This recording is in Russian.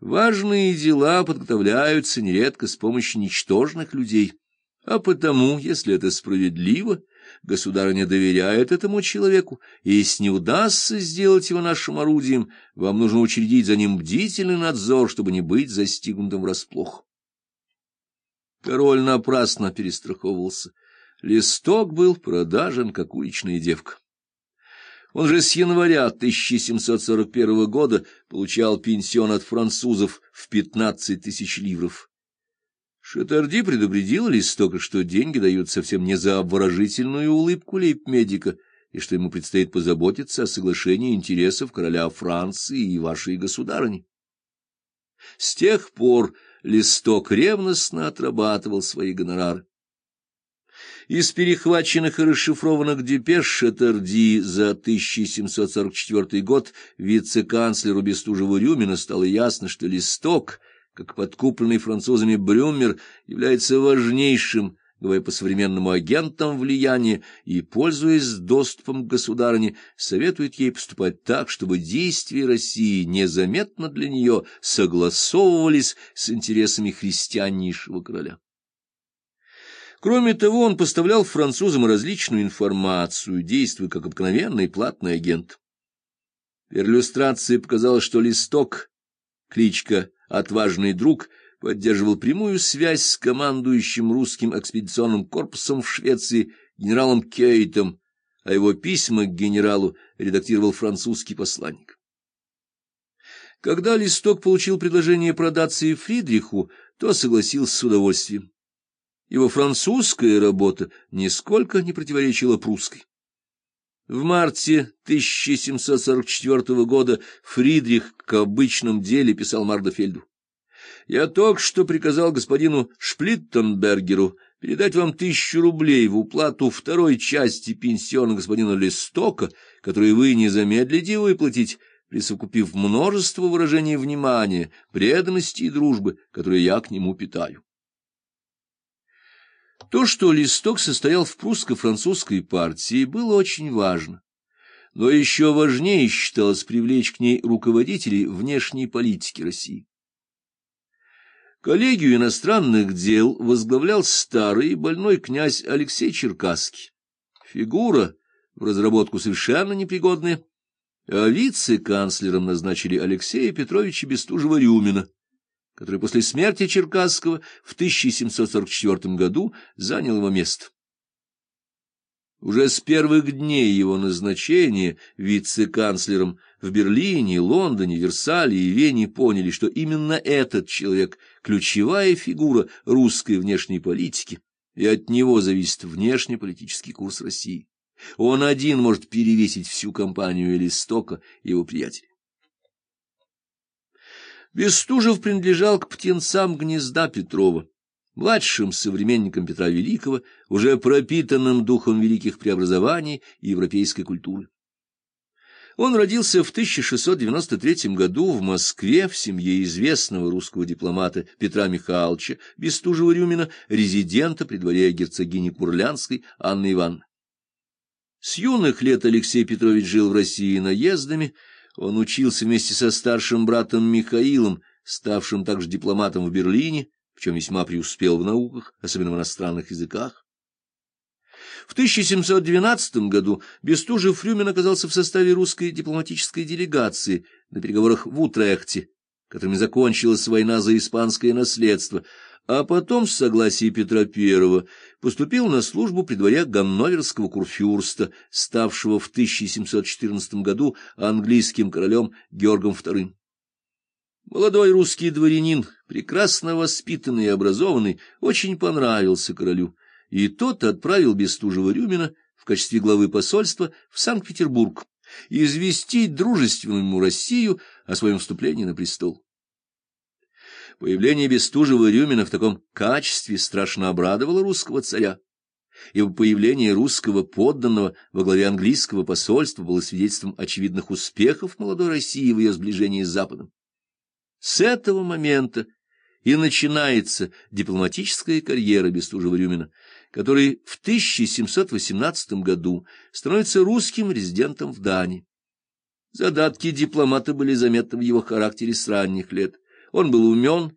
Важные дела подготовляются нередко с помощью ничтожных людей, а потому, если это справедливо, государыня доверяет этому человеку, и если не удастся сделать его нашим орудием, вам нужно учредить за ним бдительный надзор, чтобы не быть застигнутым врасплох. Король напрасно перестраховывался. Листок был продажен, как уличная девка. Он же с января 1741 года получал пенсион от французов в 15 тысяч ливров. Шатарди предупредил Листока, что деньги дают совсем не за обворожительную улыбку лейб-медика, и что ему предстоит позаботиться о соглашении интересов короля Франции и вашей государыни. С тех пор Листок ревностно отрабатывал свои гонорары. Из перехваченных и расшифрованных депеш Шатарди за 1744 год вице-канцлеру Бестужеву-Рюмина стало ясно, что листок, как подкупленный французами Брюмер, является важнейшим, говоря по-современному, агентом влияния и, пользуясь доступом к государыне, советует ей поступать так, чтобы действия России незаметно для нее согласовывались с интересами христианнейшего короля. Кроме того, он поставлял французам различную информацию, действуя как обыкновенный платный агент. Перлюстрации показалось, что Листок, кличка «Отважный друг», поддерживал прямую связь с командующим русским экспедиционным корпусом в Швеции генералом Кейтом, а его письма к генералу редактировал французский посланник. Когда Листок получил предложение продаться и Фридриху, то согласился с удовольствием. Его французская работа нисколько не противоречила прусской. В марте 1744 года Фридрих к обычном деле писал Мардофельду. «Я только что приказал господину Шплиттенбергеру передать вам тысячу рублей в уплату второй части пенсиона господина Листока, который вы не замедлите выплатить, присовокупив множество выражений внимания, преданности и дружбы, которые я к нему питаю. То, что Листок состоял в прусско-французской партии, было очень важно. Но еще важнее считалось привлечь к ней руководителей внешней политики России. Коллегию иностранных дел возглавлял старый больной князь Алексей Черкасский. Фигура в разработку совершенно непригодная, а вице-канцлером назначили Алексея Петровича Бестужева-Рюмина который после смерти Черкасского в 1744 году занял его место. Уже с первых дней его назначения вице-канцлером в Берлине, Лондоне, Версале и Вене поняли, что именно этот человек – ключевая фигура русской внешней политики, и от него зависит внешнеполитический курс России. Он один может перевесить всю компанию Элистока и его приятелей. Бестужев принадлежал к птенцам гнезда Петрова, младшим современникам Петра Великого, уже пропитанным духом великих преобразований и европейской культуры. Он родился в 1693 году в Москве в семье известного русского дипломата Петра Михайловича Бестужева-Рюмина, резидента при дворе герцогини Курлянской Анны Ивановны. С юных лет Алексей Петрович жил в России наездами, он учился вместе со старшим братом Михаилом, ставшим также дипломатом в Берлине, в чем весьма преуспел в науках, особенно в иностранных языках. В 1712 году Бестужев-Рюмин оказался в составе русской дипломатической делегации на переговорах в Утрехте, которыми закончилась война за испанское наследство, а потом, с согласия Петра I, поступил на службу при дворе Ганноверского курфюрста, ставшего в 1714 году английским королем Георгом II. Молодой русский дворянин, прекрасно воспитанный и образованный, очень понравился королю, и тот отправил Бестужева-Рюмина в качестве главы посольства в Санкт-Петербург известить дружественную Россию о своем вступлении на престол. Появление Бестужева-Рюмина в таком качестве страшно обрадовало русского царя, ибо появление русского подданного во главе английского посольства было свидетельством очевидных успехов молодой России в ее сближении с Западом. С этого момента и начинается дипломатическая карьера Бестужева-Рюмина, который в 1718 году становится русским резидентом в Дании. Задатки дипломата были заметны в его характере с ранних лет. Он был умен,